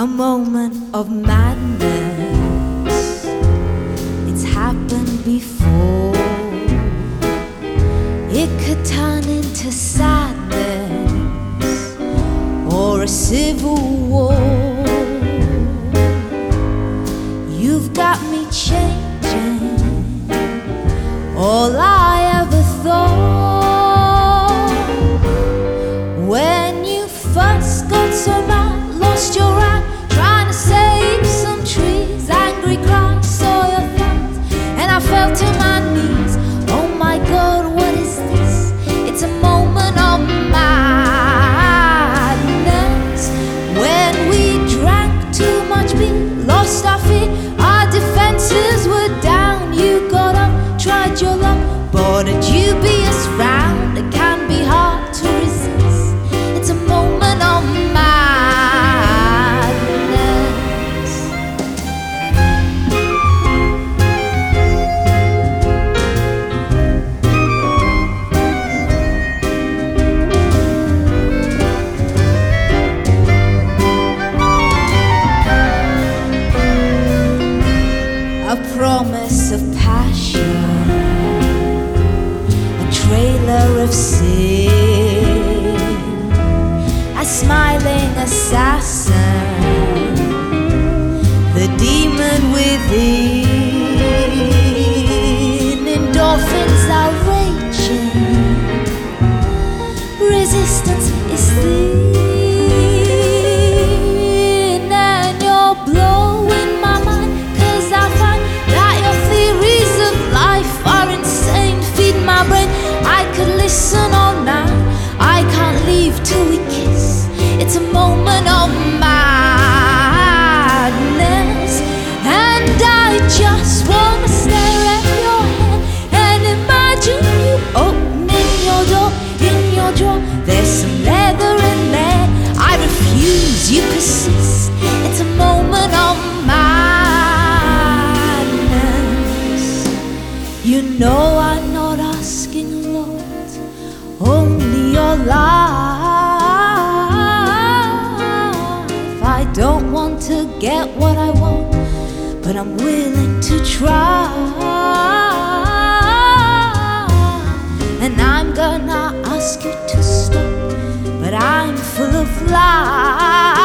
a moment of madness. It's happened before. It could turn into sadness or a civil war. You've got me changing all I beer, of sin, a smiling assassin, It's a moment of madness, and I just wanna stare at your head and imagine you opening your door in your drawer. There's some leather in there. I refuse, you persist. It's a moment of madness. You know I'm not asking a lot, only your life. Get what I want, but I'm willing to try. And I'm gonna ask you to stop, but I'm full of lies.